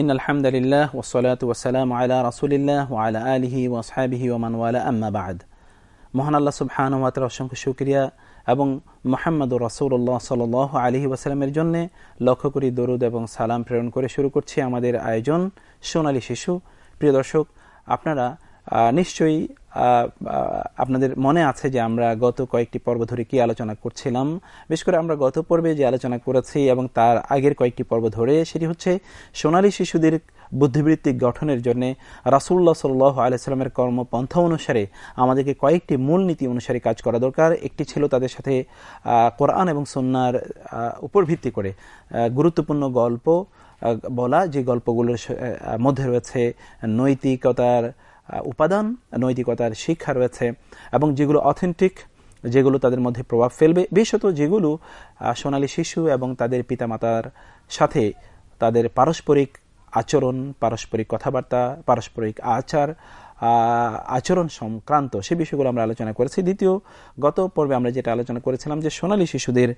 In আলহামদুলিল্লাহ ওসলাত ওসালাম আলা রসুলিল্লাহ আলা আলিহি ওসহাবিহি ওমান ওয়ালা আম্মা বাদ মহান আল্লাহ সুবহানুমাতের অসংখ্য সুক্রিয়া এবং মোহাম্মদ রসুল্লাহ সাল আলহি ওয়াসালামের জন্য লক্ষ্য করি দরুদ এবং সালাম প্রেরণ করে শুরু করছি আমাদের আয়োজন সোনালী শিশু। প্রিয় দর্শক, আপনারা নিশ্চয়ই আপনাদের মনে আছে যে আমরা গত কয়েকটি পর্ব ধরে কি আলোচনা করছিলাম। বিশেষ করে আমরা গত পর্বে যে আলোচনা করেছি এবং তার আগের কয়েকটি পর্ব ধরে, সেটি হচ্ছে সোনালী শিশুদের বুদ্ধিবৃত্তিক গঠনের জন্য রাসুল্লাহ সাল্লাহ আলাইস্লামের কর্মপন্থা অনুসারে আমাদেরকে কয়েকটি মূল নীতি অনুসারে কাজ করা দরকার। একটি ছিল তাদের সাথে কোরআন এবং সন্ন্যার উপর ভিত্তি করে গুরুত্বপূর্ণ গল্প বলা, যে গল্পগুলোর মধ্যে রয়েছে নৈতিকতার উপাদান, নৈতিকতার শিক্ষা রয়েছে এবং যেগুলো অথেন্টিক যেগুলো তাদের মধ্যে প্রভাব ফেলবে, বিশেষত যেগুলো সোনালী শিশু এবং তাদের পিতামাতার সাথে তাদের পারস্পরিক আচরণ, পারস্পরিক কথাবার্তা, পারস্পরিক আচার আচরণ সংক্রান্ত সে বিষয়গুলো আমরা আলোচনা করেছি। দ্বিতীয়, গত পর্বে আমরা যেটা আলোচনা করেছিলাম যে সোনালী শিশুদের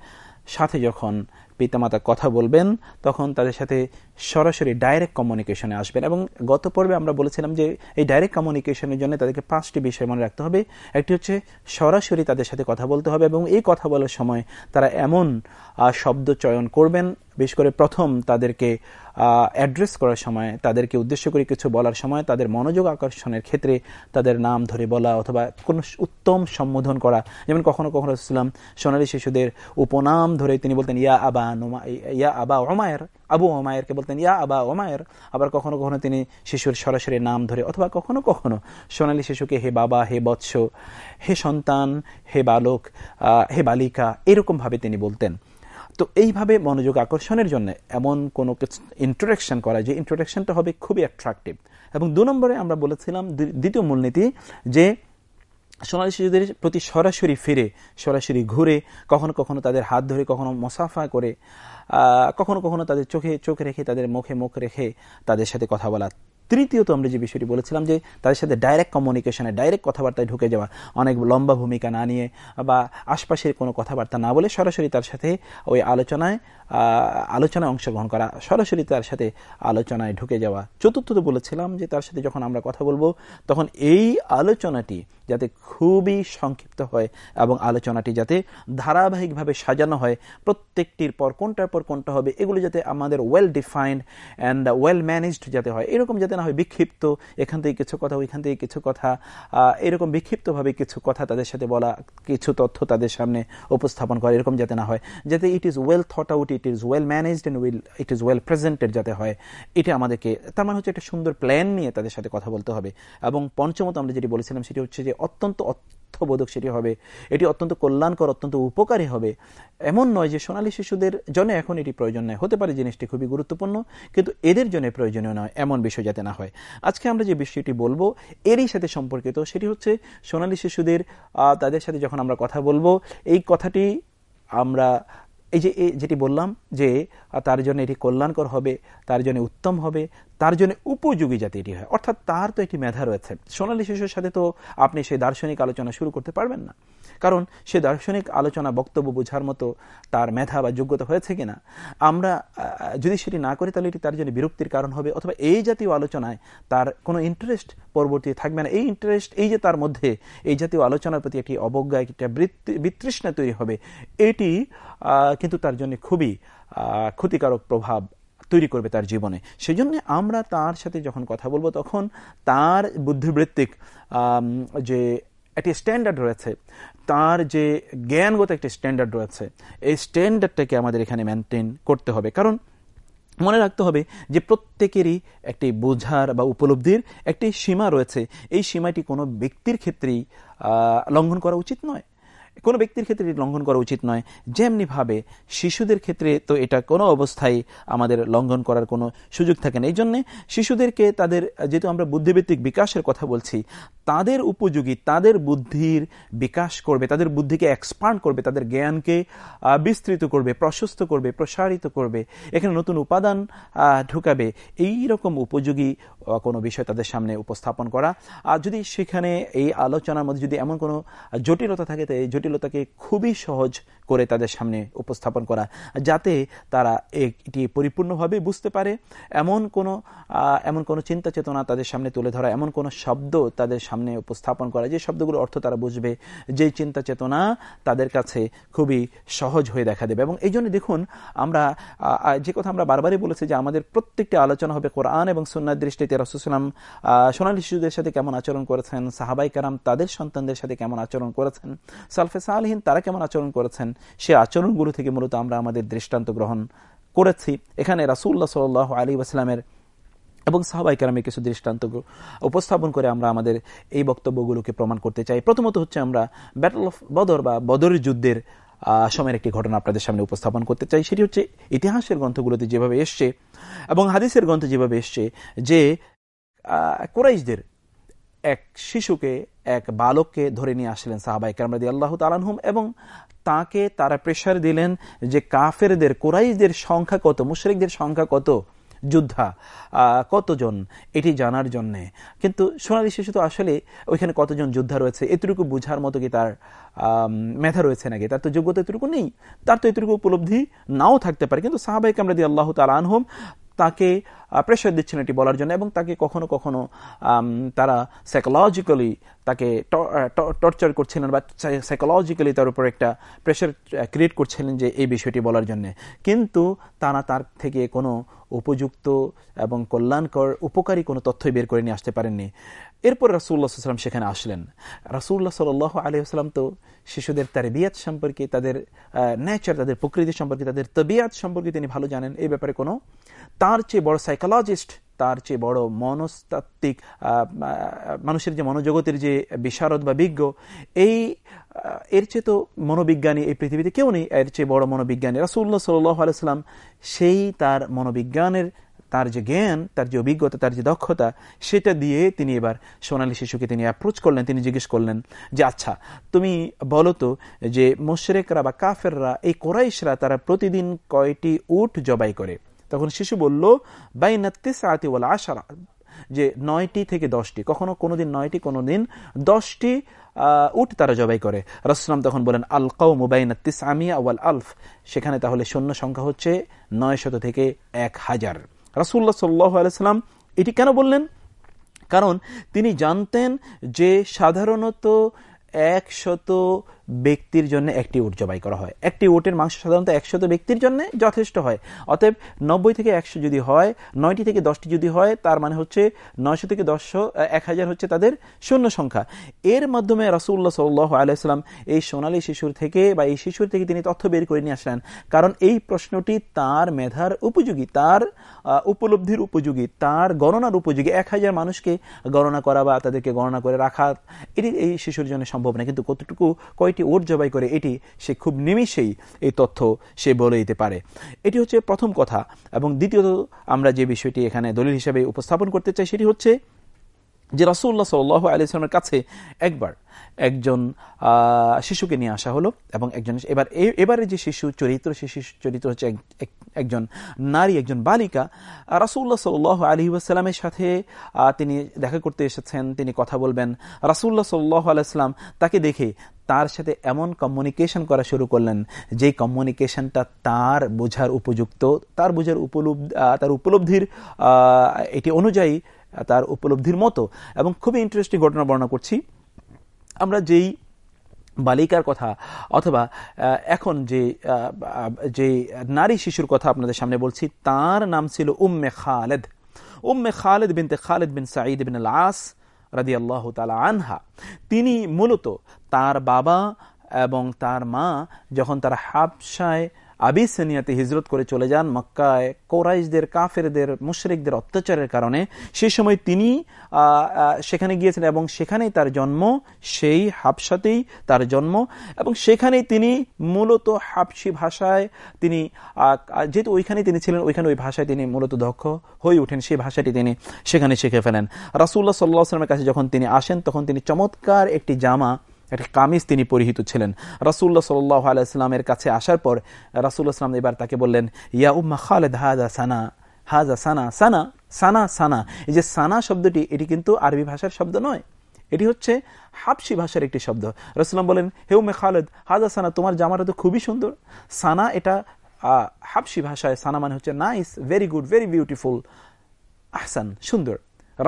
সাথে যখন পিতামাতা কথা বলবেন, তখন তাদের সাথে সরাসরি ডাইরেক্ট কমিউনিকেশনে আসবেন। এবং গত পর্বে আমরা বলেছিলাম যে এই ডাইরেক্ট কমিউনিকেশনের জন্য তাদেরকে পাঁচটি বিষয় মনে রাখতে হবে। একটি হচ্ছে সরাসরি তাদের সাথে কথা বলতে হবে এবং এই কথা বলার সময় তারা এমন শব্দ চয়ন করবেন, বিশেষ করে প্রথম তাদেরকে অ্যাড্রেস করার সময়, তাদেরকে উদ্দেশ্য করে কিছু বলার সময়, তাদের মনোযোগ আকর্ষণের ক্ষেত্রে তাদের নাম ধরে বলা অথবা কোনো উত্তম সম্বোধন করা। যেমন কখনো কখনো ইসলাম সোনালী শিশুদের উপনাম ধরে তিনি বলতেন, ইয়া আবা আবা বলতেন, ইয়া আবা আবার কখনো কখনো তিনি শিশুর সরাসরি নাম ধরে, অথবা কখনো কখনো সোনালী শিশুকে হে বাবা, হে বৎস, হে সন্তান, হে বালক হে বালিকা, এরকমভাবে তিনি বলতেন। তো এইভাবে মনোযোগ আকর্ষণের জন্য এমন কোনো ইন্ট্রোডাকশন করা, যে ইন্ট্রোডাকশনটা হবে খুবই অ্যাট্রাকটিভ এবং দু নম্বরে আমরা বলেছিলাম দ্বিতীয় মূলনীতি যে সোনালী শিশুদের প্রতি সরাসরি ফিরে, সরাসরি ঘুরে, কখনো কখনো তাদের হাত ধরে, কখনো মোসাফা করে কখনো কখনো তাদের চোখে, চোখ রেখে, তাদের মুখে মুখ রেখে তাদের সাথে কথা বলা। তৃতীয়ত আমরা যে বিষয়টি বলেছিলাম যে তাদের সাথে ডাইরেক্ট কমিউনিকেশনে ডাইরেক্ট কথাবার্তায় ঢুকে যাওয়া, অনেক লম্বা ভূমিকা না নিয়ে বা আশপাশের কোনো কথাবার্তা না বলে সরাসরি তার সাথে ওই আলোচনায় আলোচনায় অংশগ্রহণ করা, সরাসরি তার সাথে আলোচনায় ঢুকে যাওয়া। চতুর্থত বলেছিলাম যে তার সাথে যখন আমরা কথা বলব, তখন এই আলোচনাটি যাতে খুবই সংক্ষিপ্ত হয় এবং আলোচনাটি যাতে ধারাবাহিকভাবে সাজানো হয়। প্রত্যেকটির পর কোনটার পর কোনটা হবে, এগুলো যাতে আমাদের well defined and well managed যাতে হয়। এরকম যাতে না হয় বিক্ষিপ্ত, এখান থেকে কিছু কথা, ওইখান থেকে কিছু কথা এরকম বিক্ষিপ্তভাবে কিছু কথা তাদের সাথে বলা, কিছু তথ্য তাদের সামনে উপস্থাপন করা, এরকম যাতে না হয়। যাতে it is well thought out it is well managed and will it is well presented যাতে হয়। এটা আমাদেরকে, তার মানে হচ্ছে একটা সুন্দর প্ল্যান নিয়ে তাদের সাথে কথা বলতে হবে। এবং পঞ্চমত আমরা যেটি বলেছিলাম সেটি হচ্ছে যে অত্যন্ত অর্থবোধক সেটি হবে। এটি অত্যন্ত কল্যাণকর, অত্যন্ত উপকারী হবে। এমন নয় যে সোনালী শিশুদের জন্য এখন এটি প্রয়োজন নয়। হতে পারে জিনিসটি খুবই গুরুত্বপূর্ণ, কিন্তু এদের জন্য প্রয়োজনীয় নয়, এমন বিষয় যাতে না হয়। আজকে আমরা যে বিষয়টি বলব, এরই সাথে সম্পর্কিত, সেটি হচ্ছে সোনালী শিশুদের তাদের সাথে যখন আমরা কথা বলব, এই কথাটি আমরা, এই যে যেটি বললাম যে তার জন্য এটি কল্যাণকর হবে, তার জন্য উত্তম হবে তার জন্য উপযোগী যাতে এটি হয়। অর্থাৎ তার তো একটি মেধা রয়েছে। সোনালী শিশুর সাথে তো আপনি সেই দার্শনিক আলোচনা শুরু করতে পারবেন না। কারণ সে দার্শনিক আলোচনা, বক্তব্য বোঝার মতো তার মেধা বা যোগ্যতা হয়েছে কিনা, আমরা যদি সেটি না করি, তাহলে এটি তার জন্য বিরক্তির কারণ হবে। অথবা এই জাতীয় আলোচনায় তার কোনো ইন্টারেস্ট পরবর্তী থাকবে না। এই ইন্টারেস্ট এই যে তার মধ্যে এই জাতীয় আলোচনার প্রতি একটি অবজ্ঞা, একটা বিতৃষ্ণা তৈরি হবে, এটি কিন্তু তার জন্য খুবই ক্ষতিকারক প্রভাব তৈরি করবে তার জীবনে। সেই জন্য আমরা তার সাথে যখন কথা বলব, তখন তার বুদ্ধিবৃত্তিক যে একটি স্ট্যান্ডার্ড রয়েছে, তার যে জ্ঞানগত একটি স্ট্যান্ডার্ড রয়েছে, এই স্ট্যান্ডার্ডটাকে আমাদের এখানে মেনটেন করতে হবে। কারণ মনে রাখতে হবে যে প্রত্যেকেরই একটি বোঝার বা উপলব্ধির একটি সীমা রয়েছে। এই সীমাটি কোনো ব্যক্তির ক্ষেত্রেই লঙ্ঘন করা উচিত নয়। কোনো ব্যক্তির ক্ষেত্রে এটি লঙ্ঘন করা উচিত নয়। যেমনিভাবে শিশুদের ক্ষেত্রে তো এটা কোনো অবস্থায় আমাদের লঙ্ঘন করার কোনো সুযোগ থাকে না। এই জন্যে শিশুদেরকে তাদের, যেহেতু আমরা বুদ্ধিভিত্তিক বিকাশের কথা বলছি, তাদের উপযোগী, তাদের বুদ্ধির বিকাশ করবে, তাদের বুদ্ধিকে এক্সপান্ড করবে, তাদের জ্ঞানকে বিস্তৃত করবে, প্রশস্ত করবে, প্রসারিত করবে, এখানে নতুন উপাদান ঢুকাবে, এই রকম উপযোগী কোনো বিষয় তাদের সামনে উপস্থাপন করা। আর যদি সেখানে এই আলোচনার মধ্যে যদি এমন কোনো জটিলতা থাকে, তো এই জটিলতাকে খুবই সহজ করে তাদের সামনে উপস্থাপন করা, যাতে তারা এটি পরিপূর্ণভাবে বুঝতে পারে। এমন কোনো এমন কোনো চিন্তা চেতনা তাদের সামনে তুলে ধরা, এমন কোনো শব্দ তাদের সামনে উপস্থাপন করা, যে শব্দগুলোর অর্থ তারা বুঝবে, যেই চিন্তা চেতনা তাদের কাছে খুবই সহজ হয়ে দেখা দেবে। এবং এই জন্য দেখুন, আমরা যে কথা আমরা বারবারই বলেছি যে আমাদের প্রত্যেকটি আলোচনা হবে কোরআন এবং সন্ন্যার দৃষ্টিতে। রসুলাম সোনালী শিশুদের সাথে কেমন আচরণ করেছেন, সাহাবাই কারাম তাদের সন্তানদের সাথে কেমন আচরণ করেছেন, সালফে সালহীন তারা কেমন আচরণ করেছেন সে আচরণগুলো থেকে মূলত আমরা আমাদের দৃষ্টান্ত গ্রহণ করেছি। এখানে রাসুল্লাহ সাল আলী আসলামের এবং সাহবাই কেরামে কিছু দৃষ্টান্ত উপস্থাপন করে আমরা আমাদের এই বক্তব্যগুলোকে প্রমাণ করতে চাই। প্রথমত হচ্ছে আমরা ব্যাটল অফ বদর বা বদরের যুদ্ধের সময়ের একটি ঘটনা আপনাদের সামনে উপস্থাপন করতে চাই। সেটি হচ্ছে ইতিহাসের গ্রন্থগুলোতে যেভাবে এসছে এবং হাদিসের গ্রন্থে যেভাবে এসছে যে কোরাইশদের এক শিশুকে, এক বালককে ধরে নিয়ে আসলেন সাহাবাই কামরাদি আল্লাহ তালানহুম এবং তাকে তারা প্রেশার দিলেন যে কাফেরদের, কোরাইশদের সংখ্যা কত, মুশরিকদের সংখ্যা কত, যোদ্ধা কতজন, এটি জানার জন্যে। কিন্তু সোনালী শিশু তো আসলে ওইখানে কতজন যোদ্ধা রয়েছে, এতটুকু বুঝার মতো কি তার মেধা রয়েছে নাকি? তার তো যোগ্যতা এতটুকু নেই, তার তো এতটুকু উপলব্ধি নাও থাকতে পারে। কিন্তু সাহাবাই কামরাদি আল্লাহ তাল আনহম তাকে প্রেশার দিচ্ছেন এটি বলার জন্য এবং তাকে কখনো কখনো তারা সাইকোলজিক্যালি তাকে টর্চার করছিলেন বা সাইকোলজিক্যালি তার উপর একটা প্রেশার ক্রিয়েট করছিলেন যে এই বিষয়টি বলার জন্য। কিন্তু তারা তার থেকে কোনো উপযুক্ত এবং কল্যাণকর, উপকারী কোনো তথ্যই বের করে নিয়ে আসতে পারেননি। এরপর রাসুল্লাহ সেখানে আসলেন। রাসুল্লাহ সাল আলী আসসালাম তো শিশুদের তার বিয়াত সম্পর্কে, তাদের নেচার তাদের প্রকৃতি সম্পর্কে, তাদের তবিয়াত সম্পর্কে তিনি ভালো জানেন। এই ব্যাপারে কোনো, তার চেয়ে বড় সাইকোলজিস্ট তার চেয়ে বড় মনস্তাত্ত্বিক মানুষের যে মনোজগতের যে বিশারদ বা বিজ্ঞ, এই এর চেয়ে তো মনোবিজ্ঞানী এই পৃথিবীতে কেউ নেই, এর চেয়ে বড় মনোবিজ্ঞানী রাসুল্লাহ সাল্লাহ আলাইসাল্লাম সেই তার মনোবিজ্ঞানের, তার যে জ্ঞান, তার যে অভিজ্ঞতা, তার যে দক্ষতা, সেটা দিয়ে তিনি এবার সোনালী শিশুকে তিনি অ্যাপ্রোচ করলেন, তিনি জিজ্ঞেস করলেন যে আচ্ছা তুমি বলো তো যে, মোশরেকরা বা কাফেররা, এই কোরাইশরা তারা প্রতিদিন কয়টি উট জবাই করে? তখন শিশু বলল বাইনাত্তিস আতি ওলা আশারা যে নয়টি থেকে দশটি, কখনো কোনোদিন নয়টি, কোনোদিন দশটি উট তারা জবাই করে। রসলাম তখন বলেন আল কাউ মুবাইনাত্তিস আমিয়া ওয়াল আলফ সেখানে তাহলে শূন্য সংখ্যা হচ্ছে নয় শত থেকে এক হাজার। রাসুল্লাহ সাল্লাহ আলাইসাল্লাম এটি কেন বললেন? কারণ তিনি জানতেন যে সাধারণত একশত ব্যক্তির জন্য একটি উট জবাই করা হয়। একটি উটের মাংস সাধারণত একশত ব্যক্তির জন্য যথেষ্ট হয়। অতএব নব্বই থেকে একশো যদি হয়, নয়টি থেকে দশটি যদি হয়, তার মানে হচ্ছে নয়শো থেকে দশশো এক হাজার হচ্ছে তাদের শূন্য সংখ্যা। এর মাধ্যমে রাসুল্লাহ সাল্লাহ আলাইসাল্লাম এই সোনালী শিশুর থেকে বা এই শিশুর থেকে তিনি তথ্য বের করে নিয়ে আসলেন। কারণ এই প্রশ্নটি তার মেধার উপযোগী, তার উপলব্ধির উপযোগী, তার গণনার উপযোগী। এক হাজার মানুষকে গণনা করা বা তাদেরকে গণনা করে রাখা, এটি এই শিশুর জন্য সম্ভব না। কিন্তু কতটুকু কয়টি কয়টি ওট জবাই করে, এটি সে খুব নিমিষেই এই তথ্য সে বলে দিতে পারে। এটি হচ্ছে প্রথম কথা এবং দ্বিতীয়ত আমরা যে বিষয়টি এখানে দলিল হিসেবে উপস্থাপন করতে চাই সেটি হচ্ছে যে রাসুল্লাহ সাল আলিয়ামের কাছে একবার একজন শিশুকে নিয়ে আসা হলো এবং একজন, এবার এবারে যে শিশু চরিত্র, সে শিশু চরিত্র হচ্ছে একজন নারী, একজন বালিকা রাসুল্লাহ সাল আলী আসসালামের সাথে তিনি দেখা করতে এসেছেন, তিনি কথা বলবেন। রাসুল্লাহ সাল্লাহ আলাইসাল্লাম তাকে দেখে তার সাথে এমন কমিউনিকেশন করা শুরু করলেন যে কমিউনিকেশনটা তার বোঝার উপযুক্ত, তার বোঝার উপলব্ধি তার উপলব্ধির এটি অনুযায়ী, তার উপলব্ধির মতো। এবং খুবই ইন্টারেস্টিং ঘটনা বর্ণনা করছি। আমরা যেই বালিকার কথা, অথবা এখন যে যে নারী শিশুর কথা আপনাদের সামনে বলছি, তার নাম ছিল উম্মে খালেদ। উম্মে খালেদ বিনতে খালেদ বিন সাঈদ বিন আল আস রাদি আল্লাহ তালা আনহা। তিনি মূলত তার বাবা এবং তার মা যখন তারা হাবসায় আবিসেনিয়াতে হিজরত করে চলে যান মক্কায়। কোরাইশদের, কাফেরদের, মুশরিকদের অত্যাচারের কারণে। সেই সময় তিনি সেখানে গিয়েছিলেন এবং সেখানেই তার জন্ম, সেই হাবসাতেই তার জন্ম এবং সেখানেই তিনি মূলত হাবসি ভাষায় তিনি যেহেতু ওইখানে তিনি ছিলেন, ওইখানে ওই ভাষায় তিনি মূলত দক্ষ হয়ে ওঠেন সেই ভাষাটি তিনি সেখানে শিখে ফেলেন। রাসুল্লাহ সাল্লাহ আসলামের কাছে যখন তিনি আসেন, তখন তিনি চমৎকার একটি জামা একটা কামিজ তিনি পরিহিত ছিলেন। রাসুল্লাহ সাল্লাহ আলাইস্লামের কাছে আসার পর রাসুল্লাহ সাল্লাম এবার তাকে বললেন, ইয়া উম্মা খালেদ হাজা সানা হাজা সানা সানা সানা সানা। এই যে সানা শব্দটি, এটি কিন্তু আরবি ভাষার শব্দ নয়। এটি হচ্ছে হাবসি ভাষার একটি শব্দ। রসুলাম বলেন হেউ মে খালেদ হাজা সানা, তোমার জামাটা তো খুবই সুন্দর। সানা এটা হাবসি ভাষায়, সানা মানে হচ্ছে nice very good very beautiful Ahsan, সুন্দর।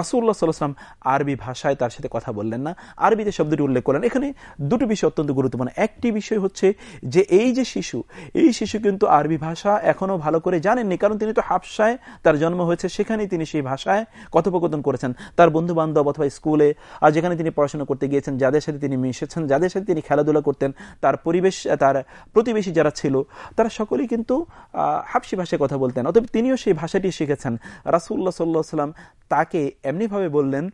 রাসুল্লাহ সাল্লাম আরবি ভাষায় তার সাথে কথা বললেন না। আরবিতে শব্দটি উল্লেখ করলেন। এখানে দুটো বিষয় অত্যন্ত গুরুত্বপূর্ণ। একটি বিষয় হচ্ছে যে এই যে শিশু, এই শিশু কিন্তু আরবি ভাষা এখনও ভালো করে জানেননি, কারণ তিনি তো হাফসায় তার জন্ম হয়েছে, সেখানেই তিনি সেই ভাষায় কথোপকথন করেছেন। তার বন্ধু বান্ধব অথবা স্কুলে, আর যেখানে তিনি পড়াশোনা করতে গিয়েছেন, যাদের সাথে তিনি মিশেছেন, যাদের সাথে তিনি খেলাধুলা করতেন, তার পরিবেশ, তার প্রতিবেশী যারা ছিল, তারা সকলেই কিন্তু হাফসি ভাষায় কথা বলতেন। অতএব তিনিও সেই ভাষাটি শিখেছেন। রাসুল্লাহ সাল্লাহ সাল্লাম তাকে এমনিভাবে বললেন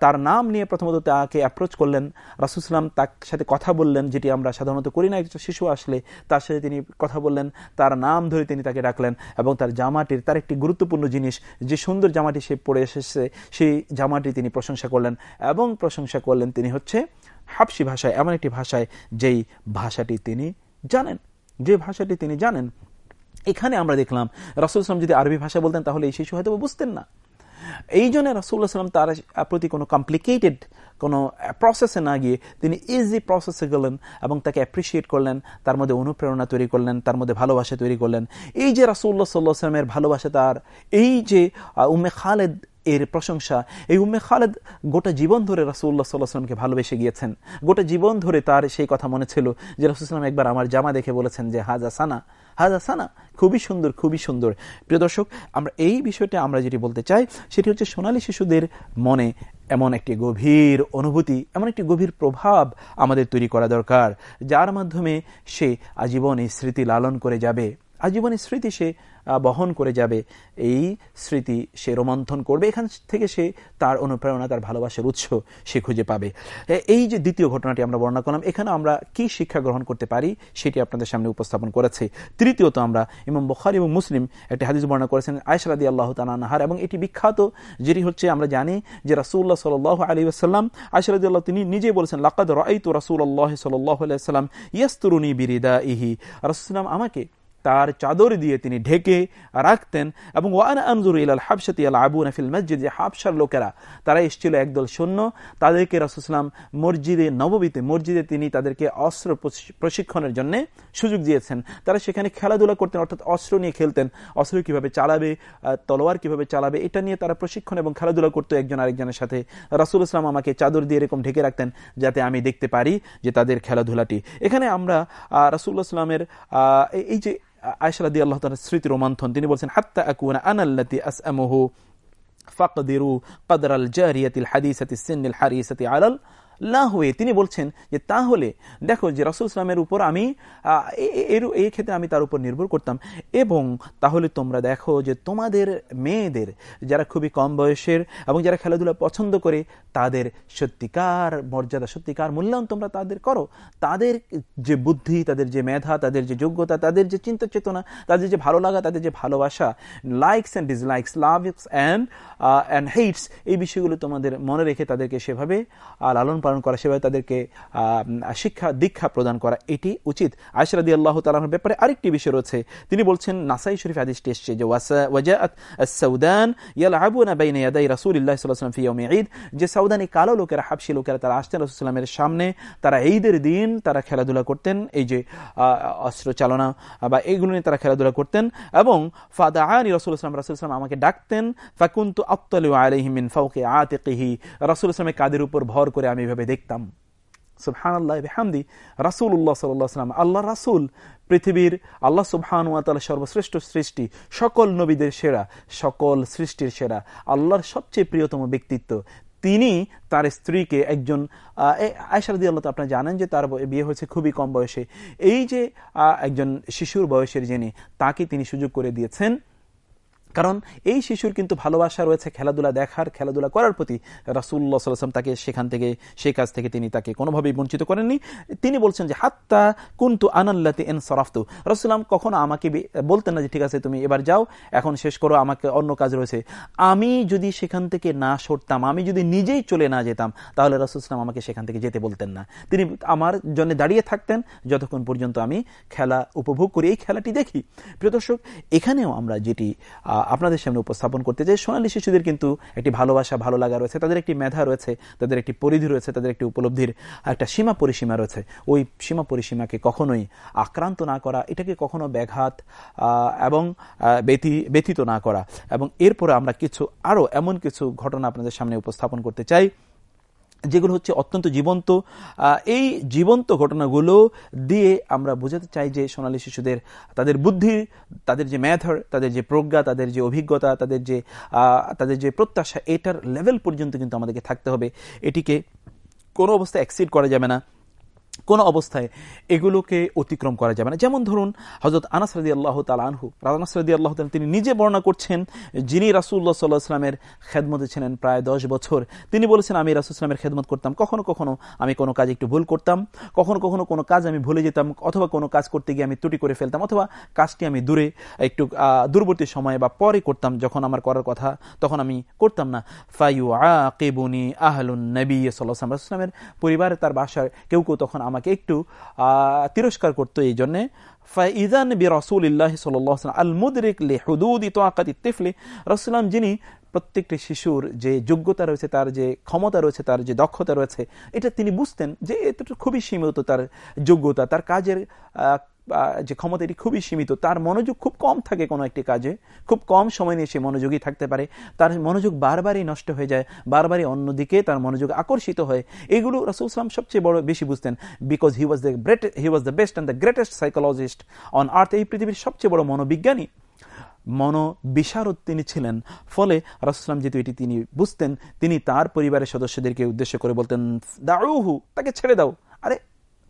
তার নাম নিয়ে প্রথমত তাকে অ্যাপ্রোচ করলেন। রাসুসলাম তার সাথে কথা বললেন, যেটি আমরা সাধারণত করি না একটা শিশু আসলে তার সাথে তিনি কথা বললেন, তার নাম ধরে তিনি তাকে ডাকলেন, এবং তার জামাটির, তার একটি গুরুত্বপূর্ণ জিনিস, যে সুন্দর জামাটি সে পরে এসেছে, সেই জামাটি তিনি প্রশংসা করলেন, এবং প্রশংসা করলেন তিনি হচ্ছে হাফসি ভাষায়, এমন একটি ভাষায়, যেই ভাষাটি তিনি জানেন। যে ভাষাটি তিনি জানেন। এখানে আমরা দেখলাম, রাসুল ইসলাম যদি আরবি ভাষা বলতেন, তাহলে এই শিশু হয়তো বুঝতেন না। এই জন্য রাসুল্লাহ সাল্লাম তার প্রতি কোনো কমপ্লিকেটেড কোনো প্রসেসে না গিয়ে তিনি ইজি প্রসেসে গেলেন এবং তাকে অ্যাপ্রিসিয়েট করলেন, তার মধ্যে অনুপ্রেরণা তৈরি করলেন, তার মধ্যে ভালোবাসা তৈরি করলেন। এই যে রাসুল্লাহ সাল্লাহ সাল্লামের ভালোবাসা তার, এই যে উমে খালেদ এর প্রশংসা। এই উম্মে খালেদ গোটা জীবন ধরে রাসুল্লাহ সাল্লাহামকে ভালোবেসে গিয়েছেন। গোটা জীবন ধরে তার সেই কথা মনে ছিল যে রাসুলাম একবার আমার জামা দেখে বলেছেন যে, হাজা সানা হাজা সানা, খুবই সুন্দর খুবই সুন্দর। প্রিয় দর্শক, আমরা এই বিষয়টা আমরা যেটি বলতে চাই, সেটি হচ্ছে সোনালী শিশুদের মনে এমন একটি গভীর অনুভূতি, এমন একটি গভীর প্রভাব আমাদের তৈরি করা দরকার, যার মাধ্যমে সে আজীবন এই স্মৃতি লালন করে যাবে। আজীবনের স্মৃতি সে বহন করে যাবে এই স্মৃতি সে রোমন্থন করবে। এখান থেকে সে তার অনুপ্রেরণা, তার ভালোবাসার উৎস সে খুঁজে পাবে। এই যে দ্বিতীয় ঘটনাটি আমরা বর্ণনা করলাম, এখানে আমরা কি শিক্ষা গ্রহণ করতে পারি সেটি আপনাদের সামনে উপস্থাপন করেছে। তৃতীয়ত আমরা ইমাম বখারি এবং মুসলিম একটি হাদিস বর্ণনা করেছেন আয়সরাদি আল্লাহ তানাহার এবং এটি বিখ্যাত, যেটি হচ্ছে আমরা জানি যে রাসুল্লাহ সাল আলী আসাল্লাম আয়সরাদি আল্লাহ তিনি নিজেই বলেছেন, লাকাদ রাইতু রাসুল আল্লাহ সাল্লাহ আলাইসাল্লাম ইয়াস্তুরুনি বিরিদা ইহি রাসুলাম আমাকে তার চাদর দিয়ে তিনি ঢেকে রাখতেন এবং ওয়ান আমজুর ইলাল হাবসাতি আল আবু নাফিল মসজিদ যে হাবসার লোকেরা, তারা এসেছিল একদল সৈন্য, তাদেরকে রাসুসলাম মসজিদে নববীতে, মসজিদে তিনি তাদেরকে অস্ত্র প্রশিক্ষণের জন্য সুযোগ দিয়েছেন। তারা সেখানে খেলাধুলা করতেন, অর্থাৎ অস্ত্র নিয়ে খেলতেন। অস্ত্র কীভাবে চালাবে তলোয়ার কীভাবে চালাবে, এটা নিয়ে তারা প্রশিক্ষণ এবং খেলাধুলা করতো একজন আরেকজনের সাথে। রাসুল ইসলাম আমাকে চাদর দিয়ে এরকম ঢেকে রাখতেন যাতে আমি দেখতে পারি যে তাদের খেলাধুলাটি। এখানে আমরা রাসুল্লাহ ইসলামের এই যে আয়সারাদি আল্লাহ তার স্মৃতি রোমান্থন তিনি বলছেন হাত্তা আকুনা আনাল্লাতি আসআমুহু ফাকদিরু কদর আল জারিয়াতিল হাদিসাতি সিন্নিল হারিসাতি না হয়ে তিনি বলছেন যে তাহলে, দেখো যে রসুল ইসলামের উপর আমি এর, এই ক্ষেত্রে আমি তার উপর নির্ভর করতাম। এবং তাহলে তোমরা দেখো যে তোমাদের মেয়েদের যারা খুবই কম বয়সের এবং যারা খেলাধুলা পছন্দ করে, তাদের সত্যিকার মর্যাদা, সত্যিকার মূল্যায়ন তোমরা তাদের করো। তাদের যে বুদ্ধি, তাদের যে মেধা, তাদের যে যোগ্যতা, তাদের যে চিন্তা চেতনা, তাদের যে ভালো লাগা, তাদের যে ভালোবাসা likes and dislikes loves and and hates এই বিষয়গুলো তোমাদের মনে রেখে তাদেরকে সেভাবে লালন পালন করা, সেভাবে তাদেরকে শিক্ষা, দীক্ষা প্রদান করা, এটি উচিত। আয়সরাদি আল্লাহ তালার ব্যাপারে আরেকটি বিষয় রয়েছে। তিনি বলছেন, নাসাই শরীফ আদিসটি এসছে যে সৌদান ঈদ। যে সাউদানি কালো সামনে। তারা দিন তারা খেলাধুলা করতেন, এই যে অস্ত্র চালনা বা এইগুলো নিয়ে তারা খেলাধুলা করতেন। এবং ফাদা আমাকে ডাকতেন ফাউকে কাদের উপর ভর করে আমি এভাবে দেখতাম। সুবহান আল্লাহ হামদি রাসুল্লাহ সাল্লাম আল্লাহ রাসুল, পৃথিবীর আল্লাহ সুবহান সর্বশ্রেষ্ঠ সৃষ্টি, সকল নবীদের সেরা, সকল সৃষ্টির সেরা, আল্লাহর সবচেয়ে প্রিয়তম ব্যক্তিত্ব। তিনি তার স্ত্রীকে একজন আয়সারদি আল্লাহ আপনারা জানেন যে তার বিয়ে হয়েছে খুবই কম বয়সে। এই যে একজন শিশুর বয়সের যিনি, তাকে তিনি সুযোগ করে দিয়েছেন। কারণ এই শিশুর কিন্তু ভালোবাসা রয়েছে খেলাধুলা দেখার, খেলাধুলা করার প্রতি। রাসুল্লাহ সাল্লাম তাকে সেখান থেকে সেই কাজ থেকে তিনি তাকে কোনোভাবেই বঞ্চিত করেননি। তিনি বলছেন যে, হাত্তা কুন্তু আনাল্লাতে এন সরাফতু। রসুলাম কখনো আমাকে বলতেন না যে, ঠিক আছে, তুমি এবার যাও, এখন শেষ করো, আমাকে অন্য কাজ রয়েছে। আমি যদি সেখান থেকে না সরতাম, আমি যদি নিজেই চলে না যেতাম, তাহলে রসুলাম আমাকে সেখান থেকে যেতে বলতেন না। তিনি আমার জন্য দাঁড়িয়ে থাকতেন, যতক্ষণ পর্যন্ত আমি খেলা উপভোগ করি, এই খেলাটি দেখি। প্রিয় দর্শক, এখানেও আমরা যেটি আপনাদের সামনে উপস্থাপন করতে চাই। সোনালী শিশুদের কিন্তু একটি ভালোবাসা, ভালো লাগা রয়েছে, তাদের একটি মেধা রয়েছে, তাদের একটি পরিধি রয়েছে, তাদের একটি উপলব্ধির একটা সীমা পরিসীমা রয়েছে। ওই সীমা পরিসীমাকে কখনোই আক্রান্ত না করা, এটাকে কখনো ব্যাঘাত এবং ব্যথিত না করা। এবং এরপরে আমরা কিছু, আরও এমন কিছু ঘটনা আপনাদের সামনে উপস্থাপন করতে চাই। যেগুলো হচ্ছে অত্যন্ত জীবন্ত এই জীবন্ত ঘটনাগুলো দিয়ে আমরা বোঝাতে চাই যে সোনালী শিশুদের তাদের বুদ্ধি, তাদের যে ম্যাথর তাদের যে প্রজ্ঞা, তাদের যে অভিজ্ঞতা, তাদের যে তাদের যে প্রত্যাশা, এটার লেভেল পর্যন্ত কিন্তু আমাদেরকে থাকতে হবে। এটিকে কোনো অবস্থায় অ্যাক্সিড করা যাবে না। কোন অবস্থায় এগুলোকে অতিক্রম করা যাবে না। যেমন ধরুন হজরত আনাসরদি আল্লাহ তালহু আনাসরদি আল্লাহ তিনি নিজে বর্ণনা করছেন, যিনি রাসুল্লাহ সাল্লাহ ইসলামের খেদমতে ছিলেন প্রায় দশ বছর। তিনি বলেছেন, আমি রাসুল ইসলামের খেদমত করতাম। কখনো কখনো আমি কোনো কাজ একটু ভুল করতাম। কখনো কখনো কোনো কাজ আমি ভুলে যেতাম। অথবা কোনো কাজ করতে গিয়ে আমি ত্রুটি করে ফেলতাম। অথবা কাজটি আমি দূরে, একটু দূরবর্তী সময়ে বা পরে করতাম যখন আমার করার কথা, তখন আমি করতাম না। ফাইউ আকেবুনি আহলুন নবী সাল্লাহ ইসলামের পরিবারে, তার বাসার কেউ কেউ তখন আমাকে একটু তিরস্কার করতো এই জন্যে। ফাইদান বি রসুল্লাহ সাল্লাম আল মুদরিক লে হুদুদি তোয়াকাতি তিফলি। রসুলাম যিনি প্রত্যেকটি শিশুর যে যোগ্যতা রয়েছে, তার যে ক্ষমতা রয়েছে, তার যে দক্ষতা রয়েছে, এটা তিনি বুঝতেন যে এটা খুবই সীমিত তার যোগ্যতা, তার কাজের যে ক্ষমতা এটি খুবই সীমিত, তার মনোযোগ খুব কম থাকে কোনো একটি কাজে। খুব কম সময় নিয়ে সে মনোযোগী থাকতে পারে। তার মনোযোগ বারবারই নষ্ট হয়ে যায়, বারবারই অন্যদিকে তার মনোযোগ আকর্ষিত হয়। এগুলো রাসুল ইসলাম সবচেয়ে বড় বেশি বুঝতেন। Because he was the great he was the best and the greatest psychologist on earth এই পৃথিবীর সবচেয়ে বড় মনোবিজ্ঞানী। মন বিশারদ তিনি ছিলেন। ফলে রাসুলাম যেহেতু এটি তিনি বুঝতেন, তিনি তার পরিবারের সদস্যদেরকে উদ্দেশ্য করে বলতেন, দাউহু, তাকে ছেড়ে দাও। আরে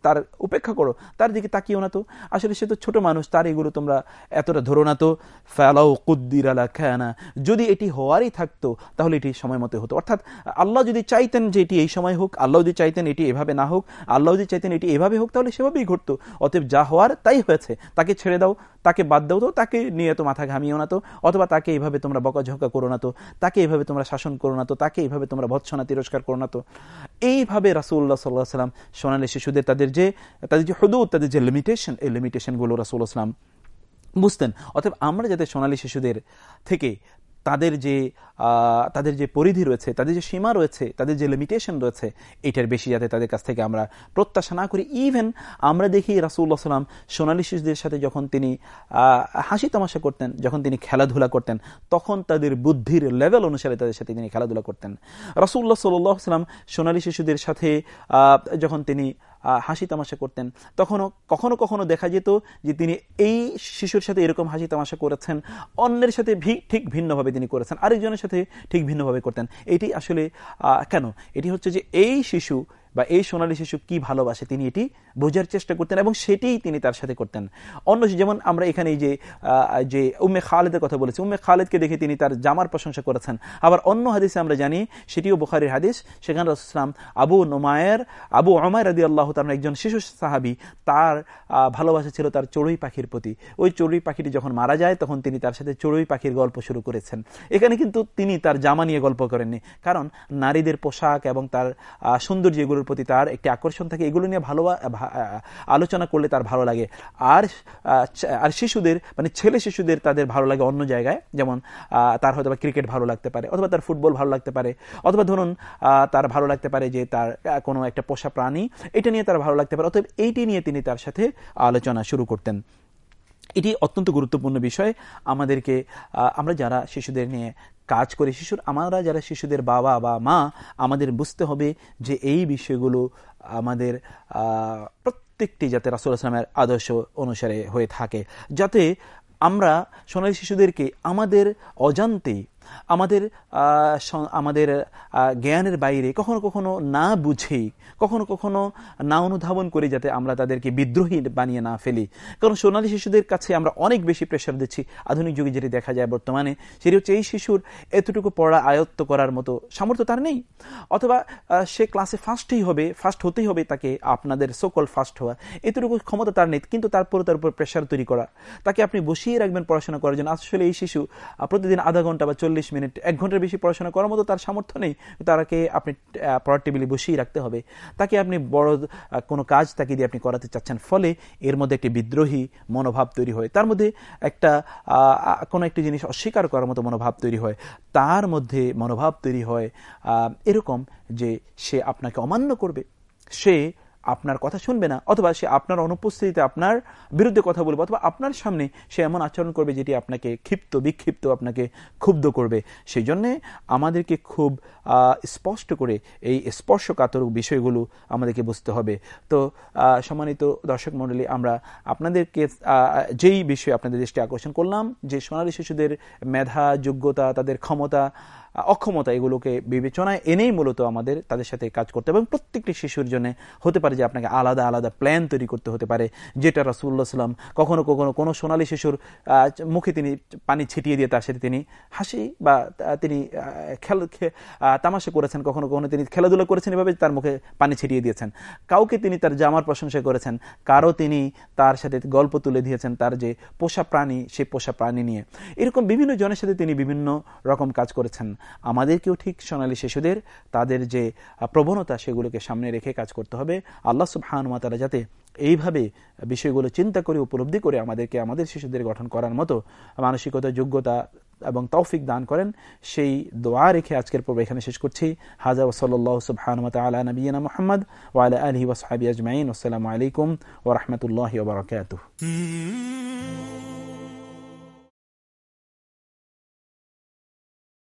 তার উপেক্ষা করো, তার দিকে তাকিও না তো। আসলে সে তো ছোট মানুষ, তার এগুলো তোমরা এতটা ধরো না তো। ফেলাও কুদ্দির আলা খায়ানা যদি এটি হওয়ারই থাকতো, তাহলে এটি সময় মতো হতো। অর্থাৎ আল্লাহ যদি চাইতেন যে এটি এই সময় হোক, আল্লাহ যদি চাইতেন এটি এভাবে না হোক, আল্লাহ যদি চাইতেন এটি এভাবে হোক, তাহলে সেভাবেই ঘটতো। অতএব যা হওয়ার তাই হয়েছে। তাকে ছেড়ে দাও, তাকে বাদ দাও তো, তাকে নিয়ে তো মাথা ঘামিও না তো। অথবা তাকে এইভাবে তোমরা বকাঝকা করো না তো, তাকে এইভাবে তোমরা শাসন করো না তো, তাকে এইভাবে তোমরা ভৎসনা তিরস্কার করো না তো। এইভাবে রাসুল্লাহ সাল্লাহ সাল্লাম সোনালী শিশুদের তাদের যে তাদের যে হদুদ, তাদের যে লিমিটেশন এই লিমিটেশনগুলো রাসুল্লাহ সাল্লাম বুঝতেন। অর্থাৎ আমরা যাতে সোনালী শিশুদের থেকে তাদের যে তাদের যে পরিধি রয়েছে, তাদের যে সীমা রয়েছে, তাদের যে লিমিটেশন রয়েছে, এটার বেশি যাতে তাদের কাছ থেকে আমরা প্রত্যাশা না করি। ইভেন আমরা দেখি রাসুল্লাহ সাল্লাম সোনালী শিশুদের সাথে যখন তিনি হাসি তামাশা করতেন, যখন তিনি খেলাধুলা করতেন, তখন তাদের বুদ্ধির লেভেল অনুসারে তাদের সাথে তিনি খেলাধুলা করতেন। রাসুল্লাহ সাল্লাহ সাল্লাম সোনালী শিশুদের সাথে যখন তিনি হাসি তামাশা করতেন। তখনও কখনো কখনো দেখা যেত যে তিনি এই শিশুর সাথে এরকম হাসি তামাশা করেছেন, অন্যের সাথে ঠিক ভিন্নভাবে তিনি করেছেন, আরেকজনের সাথে ঠিক ভিন্নভাবে করতেন। এটি আসলে কেন? এটি হচ্ছে যে এই শিশু বা এই সোনালী শিশু কি ভালোবাসে তিনি এটি বোঝার চেষ্টা করতেন এবং সেটিই তিনি তার সাথে করতেন। অন্য যেমন আমরা এখানে যে যে উম্মে খালেদের কথা বলেছি, উম্মে খালেদকে দেখে তিনি তার জামার প্রশংসা করেছেন। আবার অন্য হাদিসে আমরা জানি, সেটিও বুখারির হাদিস, সেখানে রসলাম আবু নোমায়ের, আবু অমায় রাদি আল্লাহ তার একজন শিশু সাহাবি, তার ভালোবাসা ছিল তার চড়ুই পাখির প্রতি। ওই চড়ুই পাখিটি যখন মারা যায়, তখন তিনি তার সাথে চড়ুই পাখির গল্প শুরু করেছেন। এখানে কিন্তু তিনি তার জামা নিয়ে গল্প করেননি। কারণ নারীদের পোশাক এবং তার সৌন্দর্য এগুলোর প্রতি তার একটি আকর্ষণ থাকে, এগুলো নিয়ে ভালো আলোচনা করলে তার ভালো লাগে। আর আর শিশুদের মানে ছেলে শিশুদের তাদের ভালো লাগে অন্য জায়গায়, যেমন তার হয়তো ক্রিকেট ভালো লাগতে পারে, অথবা তার ফুটবল ভালো লাগতে পারে, অথবা ধরুন তার ভালো লাগতে পারে যে তার কোনো একটা পোষা প্রাণী, এটা নিয়ে তার ভালো লাগতে পারে, অতএব এইটি নিয়ে তিনি তার সাথে আলোচনা শুরু করতেন। এটি অত্যন্ত গুরুত্বপূর্ণ বিষয়। আমাদেরকে আমরা যারা শিশুদের নিয়ে কাজ করে, শিশুর, আমরা যারা শিশুদের বাবা বা মা, আমাদের বুঝতে হবে যে এই বিষয়গুলো আমাদের প্রত্যেকটি যাতে রাসুল আসলামের আদর্শ অনুসারে হয়ে থাকে। যাতে আমরা সোনালী শিশুদেরকে আমাদের অজান্তেই আমাদের আমাদের জ্ঞানের বাইরে কখনো কখনো না বুঝেই, কখনো কখনো না অনুধাবন করে যাতে আমরা তাদেরকে বিদ্রোহী বানিয়ে না ফেলি। কারণ সোনালী শিশুদের কাছে আমরা অনেক বেশি প্রেশার দিচ্ছি। আধুনিক যুগে যেটি দেখা যায় বর্তমানে সেটি হচ্ছে এই শিশুর এতটুকু পড়া আয়ত্ত করার মতো সামর্থ্য তার নেই। অথবা সে ক্লাসে ফার্স্টই হবে ফার্স্ট হতেই হবে তাকে আপনাদের সকল ফার্স্ট হওয়া। এতটুকু ক্ষমতা তার নেই, কিন্তু তারপরে তার উপর প্রেশার তৈরি করা। তাকে আপনি বসিয়ে রাখবেন পড়াশোনা করার জন্য। আসলে এই শিশু প্রতিদিন আধা ঘণ্টা বা চল্লিশ মিনিট, এক ঘণ্টার বেশি পড়াশোনা করার মতো তার সামর্থ্য নেই তাকে আপনি পড়ার টেবিলে বসিয়ে রাখতে হবে। তাকে আপনি বড় কোনো কাজ তাকে দিয়ে আপনি করাতে চাচ্ছেন, ফলে এর মধ্যে একটি বিদ্রোহী মনোভাব তৈরি হয়। তার মধ্যে একটা কোনো একটি জিনিস অস্বীকার করার মতো মনোভাব তৈরি হয়। তার মধ্যে মনোভাব তৈরি হয় এরকম যে সে আপনাকে অমান্য করবে। সে আপনার কথা শুনবে না, অথবা সে আপনার অনুপস্থিতিতে আপনার বিরুদ্ধে কথা বলবে, অথবা আপনার সামনে সে এমন আচরণ করবে যেটি আপনাকে ক্ষিপ্ত, বিক্ষিপ্ত, আপনাকে ক্ষুব্ধ করবে। সেই জন্যে আমাদেরকে খুব স্পষ্ট করে এই স্পর্শকাতর বিষয়গুলো আমাদেরকে বুঝতে হবে। তো সম্মানিত দর্শক মণ্ডলী, আমরা আপনাদেরকে যেই বিষয়ে আপনাদের দৃষ্টি আকর্ষণ করলাম, যে সোনালী শিশুদের মেধা, যোগ্যতা, তাদের ক্ষমতা অক্ষমতা এগুলোকে বিবেচনায় এনেই মূলত আমাদের তাদের সাথে কাজ করতে এবং প্রত্যেকটি শিশুর জন্য হতে পারে যে আপনাকে আলাদা আলাদা প্ল্যান তৈরি করতে হতে পারে, যেটা রাসুল্লাহ সাল্লাম কখনো কখনো কোনো সোনালী শিশুর মুখে তিনি পানি ছিটিয়ে দিয়ে তার সাথে তিনি হাসি বা তিনি খেল তামাশা করেছেন, কখনো কখনো তিনি খেলাধুলা করেছেন, এভাবে তার মুখে পানি ছিটিয়ে দিয়েছেন। কাউকে তিনি তার জামার প্রশংসা করেছেন, কারও তিনি তার সাথে গল্প তুলে দিয়েছেন তার যে পোষা প্রাণী সেই পোষা প্রাণী নিয়ে। এরকম বিভিন্ন জনের সাথে তিনি বিভিন্ন রকম কাজ করেছেন। আমাদেরকেও ঠিক সোনালী শিশুদের, তাদের যে প্রবণতা সেগুলোকে সামনে রেখে কাজ করতে হবে। আল্লাহ সুবহানুমাতারা যাতে এইভাবে বিষয়গুলো চিন্তা করে, উপলব্ধি করে আমাদেরকে, আমাদের শিশুদের গঠন করার মতো মানসিকতা, যোগ্যতা এবং তৌফিক দান করেন, সেই দোয়া রেখে আজকের পর্ব এখানে শেষ করছি। হাজা ওসল্লাহ সুবহানুমত আলা নবীনা মোহাম্মদ ওয়ালা আলহি ওসহাবি আজমাইন। আসসালামু আলাইকুম ওরহমতুল্লাহ ওবরাকাত